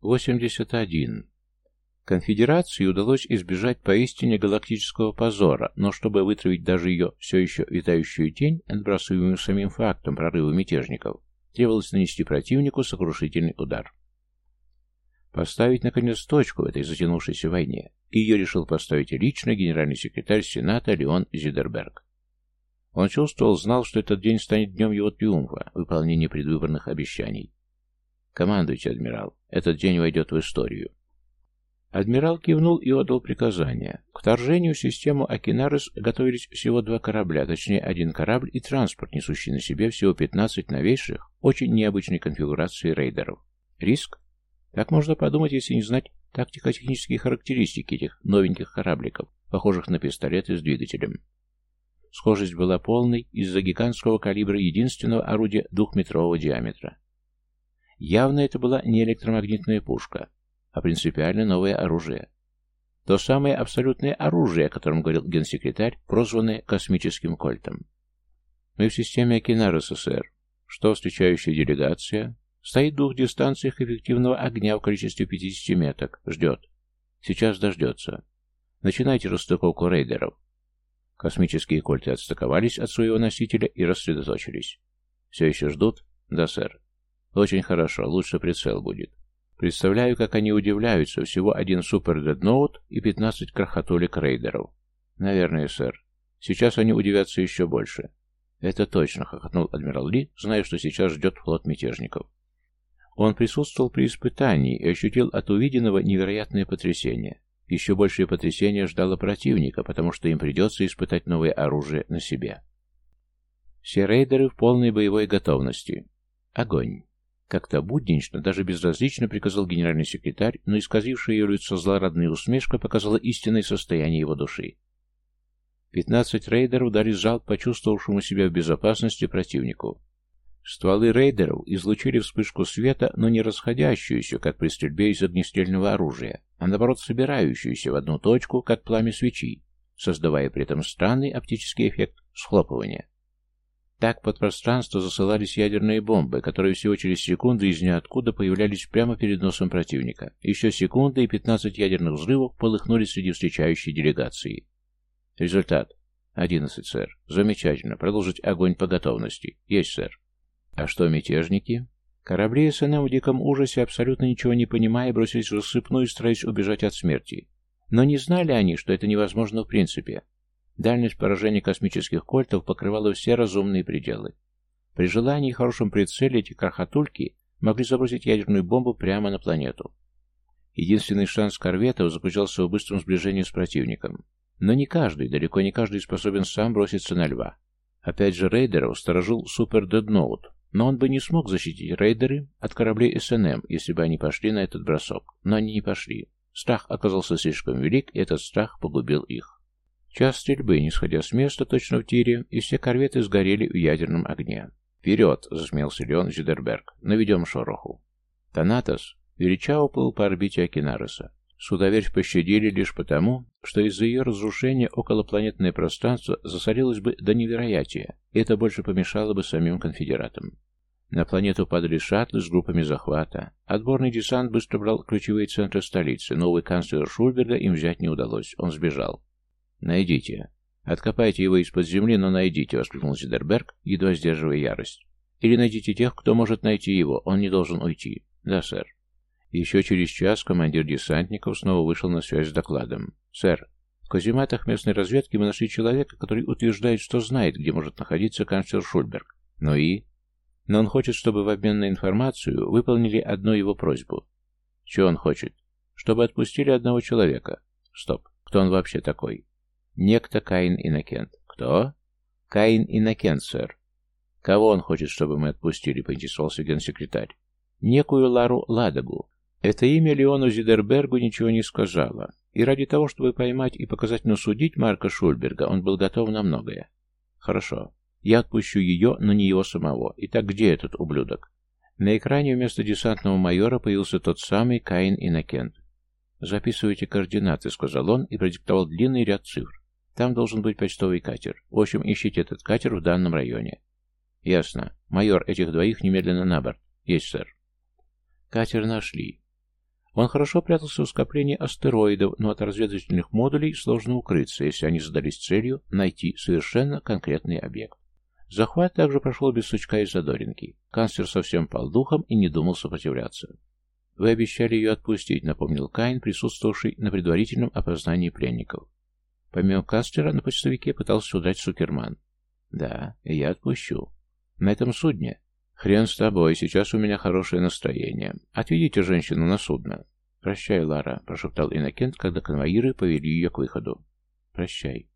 81. Конфедерации удалось избежать поистине галактического позора, но чтобы вытравить даже ее все еще витающую тень, отбрасываемую самим фактом прорыва мятежников, требовалось нанести противнику сокрушительный удар. Поставить, наконец, точку в этой затянувшейся войне, и ее решил поставить лично генеральный секретарь Сената Леон Зидерберг. Он чувствовал, знал, что этот день станет днем его триумфа, выполнения предвыборных обещаний. «Командуйте, адмирал. Этот день войдет в историю». Адмирал кивнул и отдал приказание. К вторжению в систему Акинарес готовились всего два корабля, точнее один корабль и транспорт, несущий на себе всего 15 новейших, очень необычной конфигурации рейдеров. Риск? Так можно подумать, если не знать тактико-технические характеристики этих новеньких корабликов, похожих на пистолеты с двигателем. Схожесть была полной из-за гигантского калибра единственного орудия двухметрового диаметра. Явно это была не электромагнитная пушка, а принципиально новое оружие. То самое абсолютное оружие, о котором говорил генсекретарь, прозванное космическим кольтом. Мы в системе Акинар СССР. Что встречающая делегация? Стоит в двух дистанциях эффективного огня в количестве 50 меток. Ждет. Сейчас дождется. Начинайте расстыковку рейдеров. Космические кольты отстыковались от своего носителя и рассредоточились. Все еще ждут? Да, сэр. Очень хорошо, лучше прицел будет. Представляю, как они удивляются. Всего один супер-дедноут и 15 крохотулик-рейдеров. Наверное, сэр. Сейчас они удивятся еще больше. Это точно, хохотнул адмирал Ли, зная, что сейчас ждет флот мятежников. Он присутствовал при испытании и ощутил от увиденного невероятное потрясение. Еще большее потрясение ждало противника, потому что им придется испытать новое оружие на себе. Все рейдеры в полной боевой готовности. Огонь. Как-то буднично, даже безразлично приказал генеральный секретарь, но исказившая ее лицо злорадная усмешка показала истинное состояние его души. Пятнадцать рейдеров дали залп почувствовавшему себя в безопасности противнику. Стволы рейдеров излучили вспышку света, но не расходящуюся, как при стрельбе из огнестрельного оружия, а наоборот собирающуюся в одну точку, как пламя свечи, создавая при этом странный оптический эффект схлопывания. Так под пространство засылались ядерные бомбы, которые всего через секунду из ниоткуда появлялись прямо перед носом противника. Еще секунда, и 15 ядерных взрывов полыхнули среди встречающей делегации. Результат. 11, сэр. Замечательно. Продолжить огонь по готовности. Есть, сэр. А что мятежники? Корабли СНМ в диком ужасе, абсолютно ничего не понимая, бросились в рассыпную, стараясь убежать от смерти. Но не знали они, что это невозможно в принципе. Дальность поражения космических кольтов покрывала все разумные пределы. При желании и хорошем прицеле эти крохотульки могли забросить ядерную бомбу прямо на планету. Единственный шанс корветов заключался в быстром сближении с противником. Но не каждый, далеко не каждый способен сам броситься на льва. Опять же, рейдеров сторожил Супер Дедноут, но он бы не смог защитить рейдеры от кораблей СНМ, если бы они пошли на этот бросок. Но они не пошли. Страх оказался слишком велик, и этот страх погубил их. Час стрельбы, не сходя с места, точно в тире, и все корветы сгорели в ядерном огне. «Вперед!» — засмеялся Леон Зидерберг. «Наведем шороху». Танатос величаво плыл по орбите Акинареса. Судоверфь пощадили лишь потому, что из-за ее разрушения околопланетное пространство засорилось бы до невероятия, и это больше помешало бы самим конфедератам. На планету падали шаттлы с группами захвата. Отборный десант быстро брал ключевые центры столицы. Новый канцлер Шульберга им взять не удалось. Он сбежал. «Найдите. Откопайте его из-под земли, но найдите», — воскликнул Зидерберг, едва сдерживая ярость. «Или найдите тех, кто может найти его. Он не должен уйти». «Да, сэр». Еще через час командир десантников снова вышел на связь с докладом. «Сэр, в казематах местной разведки мы нашли человека, который утверждает, что знает, где может находиться канцлер Шульберг. Ну и...» «Но он хочет, чтобы в обмен на информацию выполнили одну его просьбу». «Чего он хочет?» «Чтобы отпустили одного человека». «Стоп. Кто он вообще такой?» «Некто Каин Иннокент». «Кто?» «Каин Иннокент, сэр». «Кого он хочет, чтобы мы отпустили?» — поинтересовался генсекретарь. «Некую Лару Ладогу, это имя Леону Зидербергу ничего не сказала, и ради того, чтобы поймать и показательно судить Марка Шульберга, он был готов на многое. Хорошо, я отпущу ее, но не его самого. Итак, где этот ублюдок? На экране вместо десантного майора появился тот самый Каин Иннокент. «Записывайте координаты», — сказал он и продиктовал длинный ряд цифр. «Там должен быть почтовый катер. В общем, ищите этот катер в данном районе». «Ясно. Майор, этих двоих немедленно на борт». «Есть, сэр». Катер нашли. Он хорошо прятался в скоплении астероидов, но от разведывательных модулей сложно укрыться, если они задались целью найти совершенно конкретный объект. Захват также прошел без сучка и задоринки. Канцлер совсем пал духом и не думал сопротивляться. «Вы обещали ее отпустить», — напомнил Каин, присутствовавший на предварительном опознании пленников. Помимо Кастлера на почтовике пытался удрать Сукерман. «Да, я отпущу. На этом судне. Хрен с тобой, сейчас у меня хорошее настроение. Отведите женщину на судно». «Прощай, Лара», — прошептал Иннокент, когда конвоиры повели ее к выходу. «Прощай».